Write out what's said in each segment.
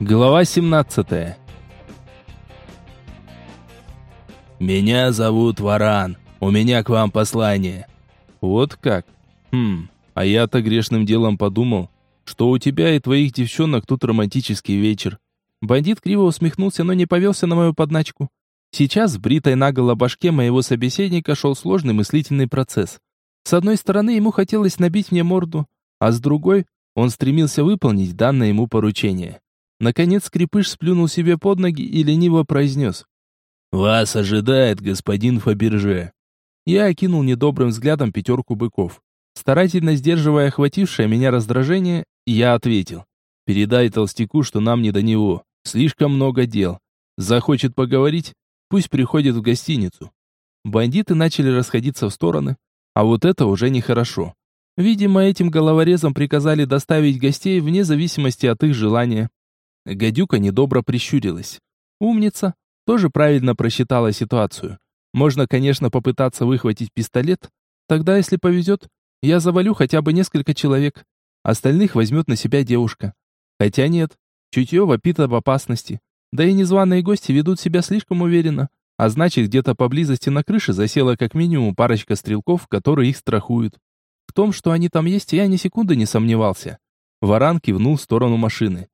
Глава 17 «Меня зовут Варан. У меня к вам послание». «Вот как? Хм, а я-то грешным делом подумал, что у тебя и твоих девчонок тут романтический вечер». Бандит криво усмехнулся, но не повелся на мою подначку. Сейчас в бритой наголо башке моего собеседника шел сложный мыслительный процесс. С одной стороны, ему хотелось набить мне морду, а с другой, он стремился выполнить данное ему поручение. Наконец скрипыш сплюнул себе под ноги и лениво произнес. «Вас ожидает господин Фаберже». Я окинул недобрым взглядом пятерку быков. Старательно сдерживая охватившее меня раздражение, я ответил. «Передай толстяку, что нам не до него. Слишком много дел. Захочет поговорить? Пусть приходит в гостиницу». Бандиты начали расходиться в стороны, а вот это уже нехорошо. Видимо, этим головорезам приказали доставить гостей вне зависимости от их желания. Гадюка недобро прищурилась. Умница, тоже правильно просчитала ситуацию. Можно, конечно, попытаться выхватить пистолет. Тогда, если повезет, я завалю хотя бы несколько человек. Остальных возьмет на себя девушка. Хотя нет, чутье вопит об опасности. Да и незваные гости ведут себя слишком уверенно. А значит, где-то поблизости на крыше засела как минимум парочка стрелков, которые их страхуют. В том, что они там есть, я ни секунды не сомневался. Варан кивнул в сторону машины.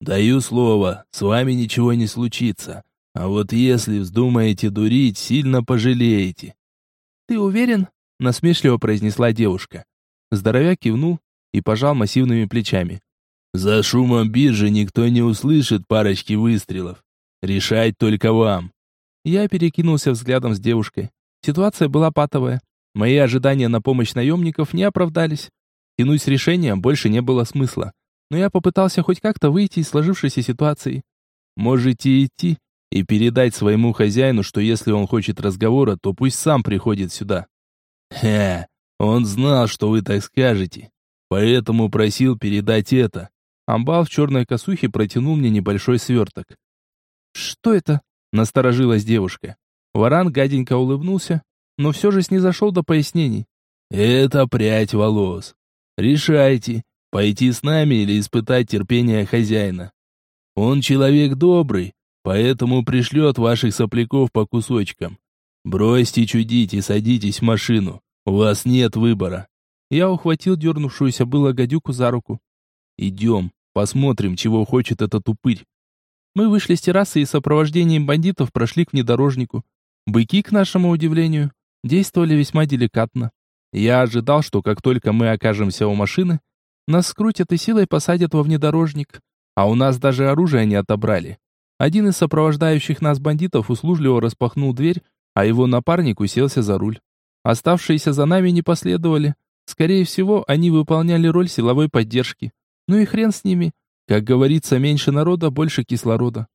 Даю слово, с вами ничего не случится. А вот если вздумаете дурить, сильно пожалеете. Ты уверен? насмешливо произнесла девушка. Здоровяк кивнул и пожал массивными плечами. За шумом биржи никто не услышит парочки выстрелов. Решать только вам. Я перекинулся взглядом с девушкой. Ситуация была патовая. Мои ожидания на помощь наемников не оправдались. Тянуть с решением больше не было смысла но я попытался хоть как-то выйти из сложившейся ситуации. Можете идти и передать своему хозяину, что если он хочет разговора, то пусть сам приходит сюда. Хе, он знал, что вы так скажете, поэтому просил передать это. Амбал в черной косухе протянул мне небольшой сверток. «Что это?» — насторожилась девушка. Варан гаденько улыбнулся, но все же снизошел до пояснений. «Это прядь волос. Решайте, Пойти с нами или испытать терпение хозяина. Он человек добрый, поэтому пришлет ваших сопляков по кусочкам. Бросьте чудить и садитесь в машину. У вас нет выбора. Я ухватил дернувшуюся было гадюку за руку. Идем, посмотрим, чего хочет этот упырь. Мы вышли с террасы и сопровождением бандитов прошли к внедорожнику. Быки, к нашему удивлению, действовали весьма деликатно. Я ожидал, что как только мы окажемся у машины, нас скрутят и силой посадят во внедорожник. А у нас даже оружие не отобрали. Один из сопровождающих нас бандитов услужливо распахнул дверь, а его напарник уселся за руль. Оставшиеся за нами не последовали. Скорее всего, они выполняли роль силовой поддержки. Ну и хрен с ними. Как говорится, меньше народа, больше кислорода.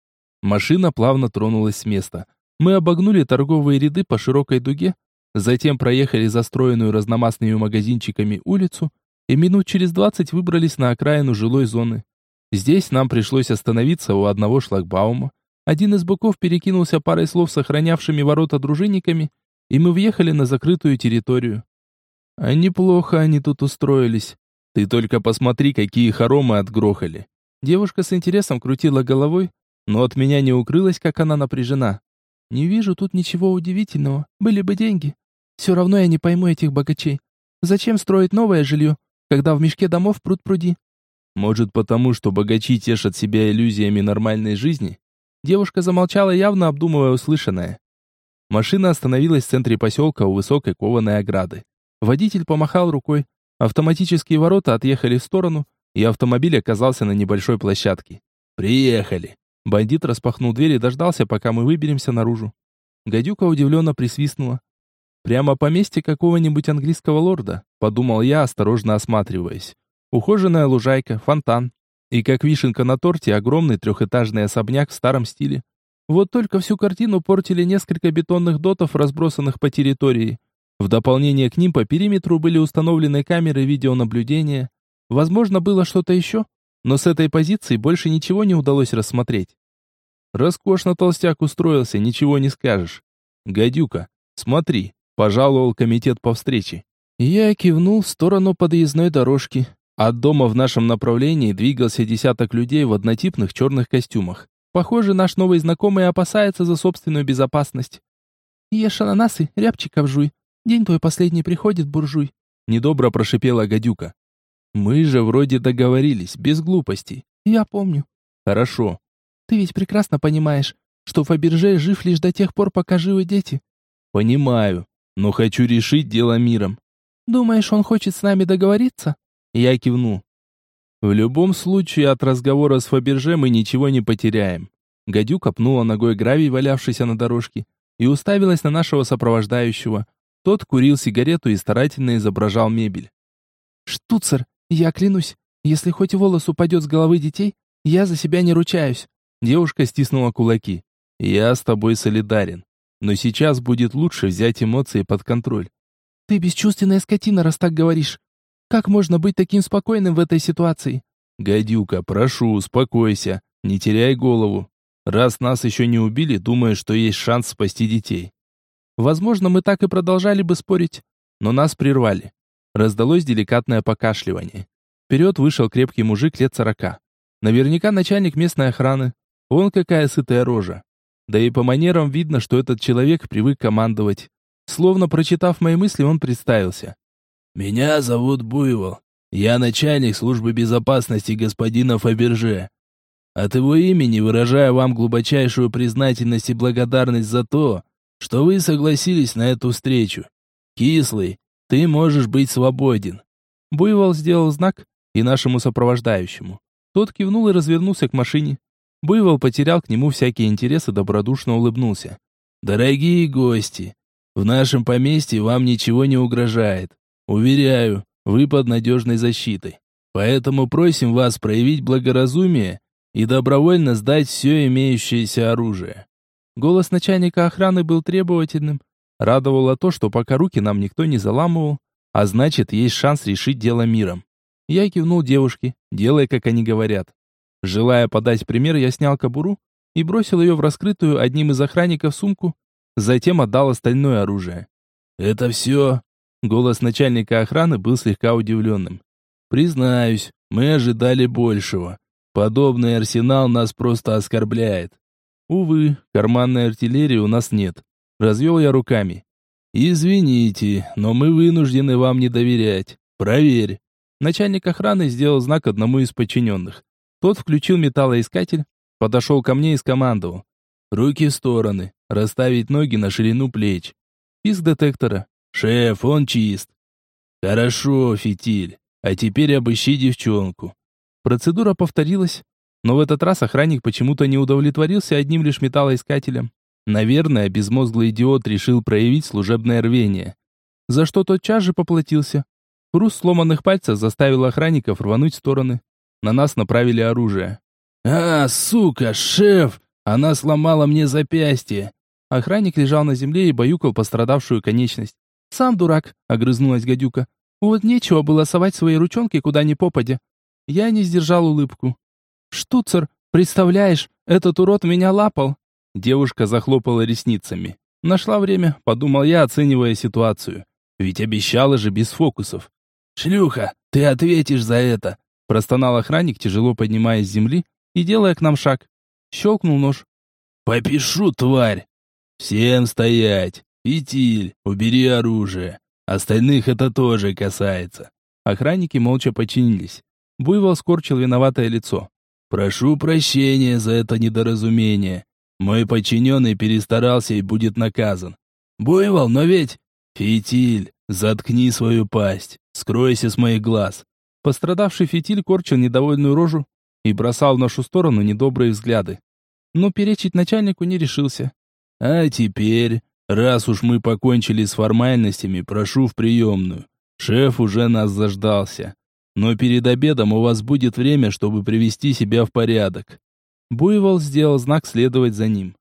Машина плавно тронулась с места. Мы обогнули торговые ряды по широкой дуге, затем проехали застроенную разномастными магазинчиками улицу, и минут через двадцать выбрались на окраину жилой зоны. Здесь нам пришлось остановиться у одного шлагбаума. Один из боков перекинулся парой слов с охранявшими ворота дружинниками, и мы въехали на закрытую территорию. А неплохо они тут устроились. Ты только посмотри, какие хоромы отгрохали. Девушка с интересом крутила головой, но от меня не укрылась, как она напряжена. Не вижу тут ничего удивительного. Были бы деньги. Все равно я не пойму этих богачей. Зачем строить новое жилье, когда в мешке домов пруд пруди. Может, потому что богачи тешат себя иллюзиями нормальной жизни? Девушка замолчала, явно обдумывая услышанное. Машина остановилась в центре поселка у высокой кованой ограды. Водитель помахал рукой. Автоматические ворота отъехали в сторону, и автомобиль оказался на небольшой площадке. «Приехали!» Бандит распахнул дверь и дождался, пока мы выберемся наружу. Гадюка удивленно присвистнула. Прямо поместье какого-нибудь английского лорда, подумал я, осторожно осматриваясь. Ухоженная лужайка, фонтан. И как вишенка на торте, огромный трехэтажный особняк в старом стиле. Вот только всю картину портили несколько бетонных дотов, разбросанных по территории. В дополнение к ним по периметру были установлены камеры видеонаблюдения. Возможно, было что-то еще, но с этой позиции больше ничего не удалось рассмотреть. Роскошно толстяк устроился, ничего не скажешь. Гадюка, смотри, пожаловал комитет по встрече. Я кивнул в сторону подъездной дорожки. От дома в нашем направлении двигался десяток людей в однотипных черных костюмах. Похоже, наш новый знакомый опасается за собственную безопасность. «Ешь ананасы, рябчиков жуй. День твой последний приходит, буржуй», — недобро прошипела гадюка. «Мы же вроде договорились, без глупостей». «Я помню». «Хорошо. Ты ведь прекрасно понимаешь, что Фаберже жив лишь до тех пор, пока живы дети». «Понимаю, но хочу решить дело миром». «Думаешь, он хочет с нами договориться?» Я кивну. В любом случае от разговора с Фаберже мы ничего не потеряем. Гадюка пнула ногой гравий, валявшийся на дорожке, и уставилась на нашего сопровождающего. Тот курил сигарету и старательно изображал мебель. «Штуцер, я клянусь, если хоть волос упадет с головы детей, я за себя не ручаюсь». Девушка стиснула кулаки. «Я с тобой солидарен, но сейчас будет лучше взять эмоции под контроль». «Ты бесчувственная скотина, раз так говоришь. Как можно быть таким спокойным в этой ситуации? Гадюка, прошу, успокойся, не теряй голову. Раз нас еще не убили, думаю, что есть шанс спасти детей. Возможно, мы так и продолжали бы спорить, но нас прервали. Раздалось деликатное покашливание. Вперед вышел крепкий мужик лет сорока. Наверняка начальник местной охраны. Он какая сытая рожа. Да и по манерам видно, что этот человек привык командовать. Словно прочитав мои мысли, он представился. «Меня зовут Буйвол. Я начальник службы безопасности господина Фаберже. От его имени выражаю вам глубочайшую признательность и благодарность за то, что вы согласились на эту встречу. Кислый, ты можешь быть свободен». Буйвол сделал знак и нашему сопровождающему. Тот кивнул и развернулся к машине. Буйвол потерял к нему всякие интересы, добродушно улыбнулся. «Дорогие гости, в нашем поместье вам ничего не угрожает. Уверяю, вы под надежной защитой. Поэтому просим вас проявить благоразумие и добровольно сдать все имеющееся оружие». Голос начальника охраны был требовательным. Радовало то, что пока руки нам никто не заламывал, а значит, есть шанс решить дело миром. Я кивнул девушке, делая, как они говорят. Желая подать пример, я снял кобуру и бросил ее в раскрытую одним из охранников сумку, затем отдал остальное оружие. «Это все?» Голос начальника охраны был слегка удивленным. «Признаюсь, мы ожидали большего. Подобный арсенал нас просто оскорбляет». «Увы, карманной артиллерии у нас нет». Развел я руками. «Извините, но мы вынуждены вам не доверять. Проверь». Начальник охраны сделал знак одному из подчиненных. Тот включил металлоискатель, подошел ко мне и скомандовал. «Руки в стороны, расставить ноги на ширину плеч». Писк детектора. «Шеф, он чист». «Хорошо, фитиль. А теперь обыщи девчонку». Процедура повторилась, но в этот раз охранник почему-то не удовлетворился одним лишь металлоискателем. Наверное, безмозглый идиот решил проявить служебное рвение. За что тот час же поплатился. Хруст сломанных пальцев заставил охранников рвануть в стороны. На нас направили оружие. «А, сука, шеф! Она сломала мне запястье!» Охранник лежал на земле и баюкал пострадавшую конечность. «Сам дурак», — огрызнулась гадюка. «Вот нечего было совать свои ручонки куда ни попадя». Я не сдержал улыбку. «Штуцер, представляешь, этот урод меня лапал». Девушка захлопала ресницами. Нашла время, подумал я, оценивая ситуацию. Ведь обещала же без фокусов. «Шлюха, ты ответишь за это!» Простонал охранник, тяжело поднимаясь с земли и делая к нам шаг. Щелкнул нож. «Попишу, тварь!» «Всем стоять!» «Фитиль, убери оружие. Остальных это тоже касается». Охранники молча подчинились. Буйвол скорчил виноватое лицо. «Прошу прощения за это недоразумение. Мой подчиненный перестарался и будет наказан. Буйвол, но ведь...» «Фитиль, заткни свою пасть. Скройся с моих глаз». Пострадавший фитиль корчил недовольную рожу и бросал в нашу сторону недобрые взгляды. Но перечить начальнику не решился. «А теперь Раз уж мы покончили с формальностями, прошу в приемную. Шеф уже нас заждался. Но перед обедом у вас будет время, чтобы привести себя в порядок. Буйвол сделал знак следовать за ним.